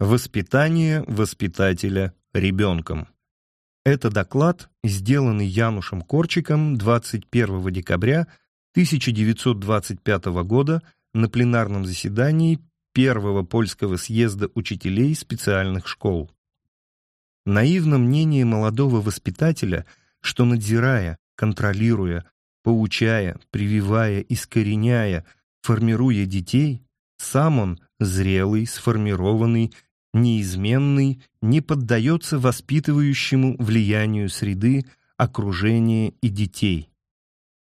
Воспитание воспитателя ребенком. Это доклад, сделанный Янушем Корчиком 21 декабря 1925 года на пленарном заседании Первого польского съезда учителей специальных школ. Наивно мнение молодого воспитателя, что надзирая, контролируя, поучая, прививая, искореняя, формируя детей, сам он, зрелый, сформированный, неизменный, не поддается воспитывающему влиянию среды, окружения и детей.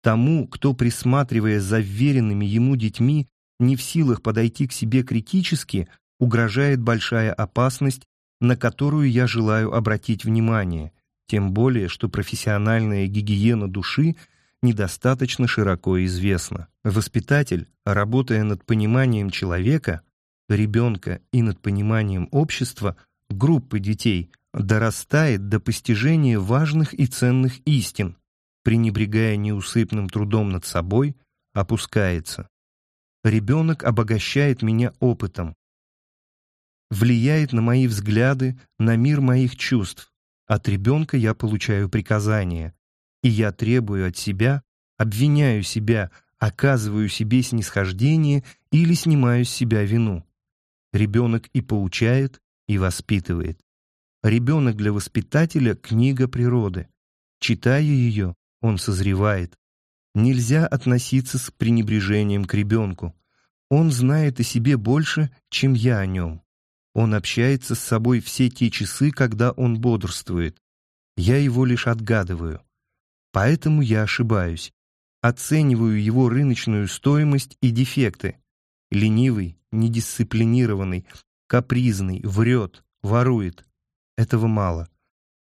Тому, кто, присматривая за веренными ему детьми, не в силах подойти к себе критически, угрожает большая опасность, на которую я желаю обратить внимание, тем более, что профессиональная гигиена души недостаточно широко известна. Воспитатель, работая над пониманием человека, ребенка и над пониманием общества, группы детей, дорастает до постижения важных и ценных истин, пренебрегая неусыпным трудом над собой, опускается. Ребенок обогащает меня опытом, влияет на мои взгляды, на мир моих чувств. От ребенка я получаю приказания, и я требую от себя, обвиняю себя, оказываю себе снисхождение или снимаю с себя вину. Ребенок и поучает, и воспитывает. Ребенок для воспитателя — книга природы. Читая ее, он созревает. Нельзя относиться с пренебрежением к ребенку. Он знает о себе больше, чем я о нем. Он общается с собой все те часы, когда он бодрствует. Я его лишь отгадываю. Поэтому я ошибаюсь. Оцениваю его рыночную стоимость и дефекты. Ленивый, недисциплинированный, капризный, врет, ворует. Этого мало.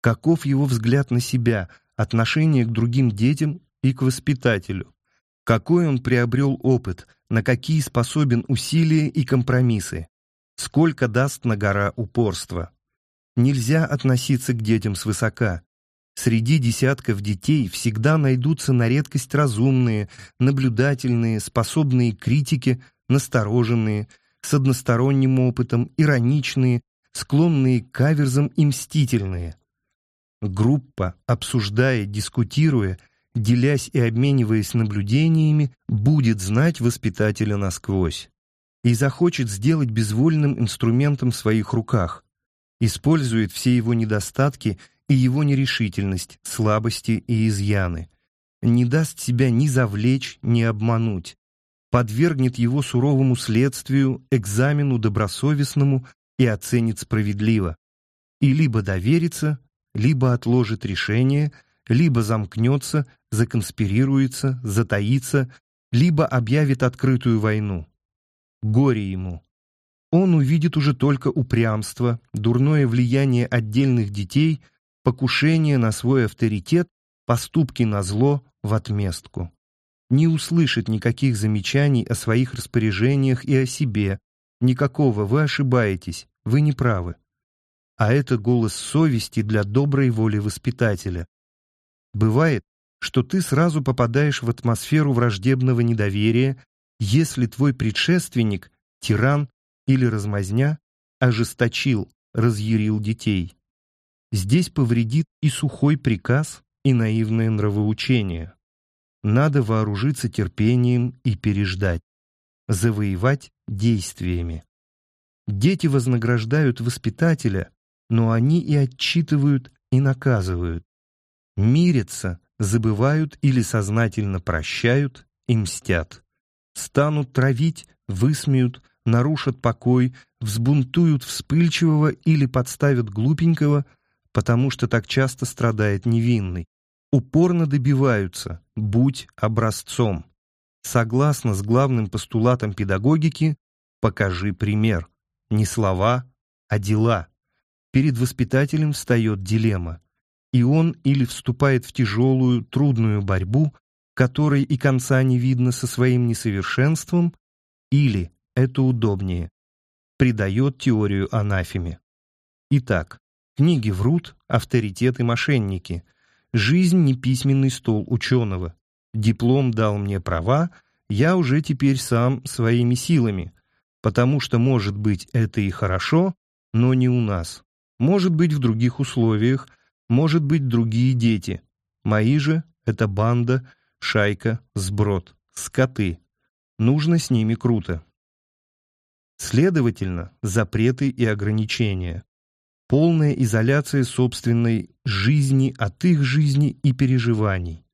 Каков его взгляд на себя, отношение к другим детям и к воспитателю? Какой он приобрел опыт, на какие способен усилия и компромиссы? Сколько даст на гора упорства? Нельзя относиться к детям свысока. Среди десятков детей всегда найдутся на редкость разумные, наблюдательные, способные к критике, настороженные, с односторонним опытом, ироничные, склонные к каверзам и мстительные. Группа, обсуждая, дискутируя, делясь и обмениваясь наблюдениями, будет знать воспитателя насквозь и захочет сделать безвольным инструментом в своих руках, использует все его недостатки и его нерешительность, слабости и изъяны, не даст себя ни завлечь, ни обмануть, подвергнет его суровому следствию, экзамену добросовестному и оценит справедливо, и либо доверится, либо отложит решение, либо замкнется, законспирируется, затаится, либо объявит открытую войну. Горе ему. Он увидит уже только упрямство, дурное влияние отдельных детей, покушение на свой авторитет, поступки на зло в отместку не услышит никаких замечаний о своих распоряжениях и о себе. Никакого, вы ошибаетесь, вы не правы. А это голос совести для доброй воли воспитателя. Бывает, что ты сразу попадаешь в атмосферу враждебного недоверия, если твой предшественник, тиран или размазня, ожесточил, разъярил детей. Здесь повредит и сухой приказ, и наивное нравоучение. Надо вооружиться терпением и переждать, завоевать действиями. Дети вознаграждают воспитателя, но они и отчитывают, и наказывают. Мирятся, забывают или сознательно прощают и мстят. Станут травить, высмеют, нарушат покой, взбунтуют вспыльчивого или подставят глупенького, потому что так часто страдает невинный упорно добиваются «будь образцом». Согласно с главным постулатом педагогики «покажи пример». Не слова, а дела. Перед воспитателем встает дилемма. И он или вступает в тяжелую, трудную борьбу, которой и конца не видно со своим несовершенством, или, это удобнее, придает теорию анафеме. Итак, книги врут, авторитеты мошенники, Жизнь не письменный стол ученого. Диплом дал мне права, я уже теперь сам своими силами, потому что, может быть, это и хорошо, но не у нас. Может быть, в других условиях, может быть, другие дети. Мои же — это банда, шайка, сброд, скоты. Нужно с ними круто. Следовательно, запреты и ограничения. Полная изоляция собственной жизни от их жизни и переживаний.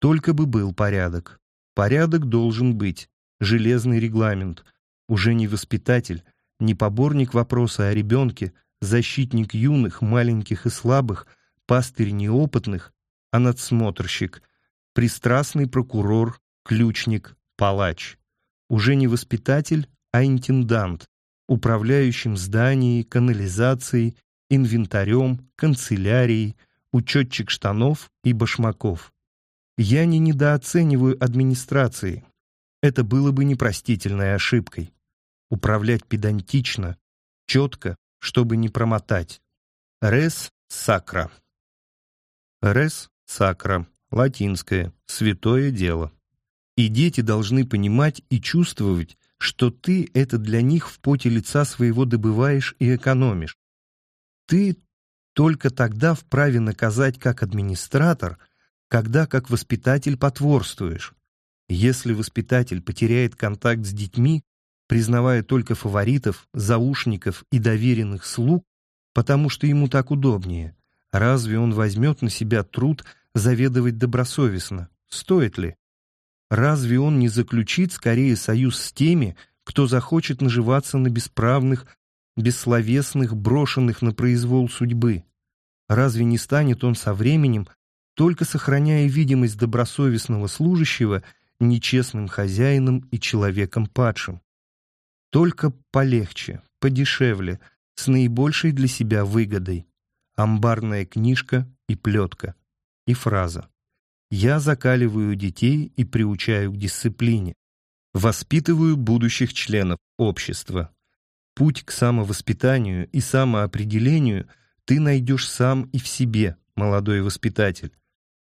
Только бы был порядок. Порядок должен быть. Железный регламент. Уже не воспитатель, не поборник вопроса о ребенке, защитник юных, маленьких и слабых, пастырь неопытных, а надсмотрщик, пристрастный прокурор, ключник, палач. Уже не воспитатель, а интендант, управляющим зданием, канализацией, инвентарем, канцелярией, учетчик штанов и башмаков. Я не недооцениваю администрации. Это было бы непростительной ошибкой. Управлять педантично, четко, чтобы не промотать. Рес сакра. Рес сакра. Латинское. Святое дело. И дети должны понимать и чувствовать, что ты это для них в поте лица своего добываешь и экономишь. Ты только тогда вправе наказать как администратор, когда как воспитатель потворствуешь. Если воспитатель потеряет контакт с детьми, признавая только фаворитов, заушников и доверенных слуг, потому что ему так удобнее, разве он возьмет на себя труд заведовать добросовестно? Стоит ли? Разве он не заключит скорее союз с теми, кто захочет наживаться на бесправных, бессловесных, брошенных на произвол судьбы? Разве не станет он со временем, только сохраняя видимость добросовестного служащего, нечестным хозяином и человеком падшим? Только полегче, подешевле, с наибольшей для себя выгодой. Амбарная книжка и плетка. И фраза. Я закаливаю детей и приучаю к дисциплине. Воспитываю будущих членов общества. Путь к самовоспитанию и самоопределению ты найдешь сам и в себе, молодой воспитатель.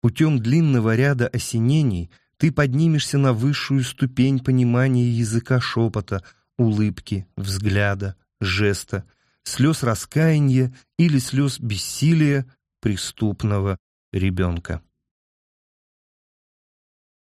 Путем длинного ряда осенений ты поднимешься на высшую ступень понимания языка шепота, улыбки, взгляда, жеста, слез раскаяния или слез бессилия преступного ребенка.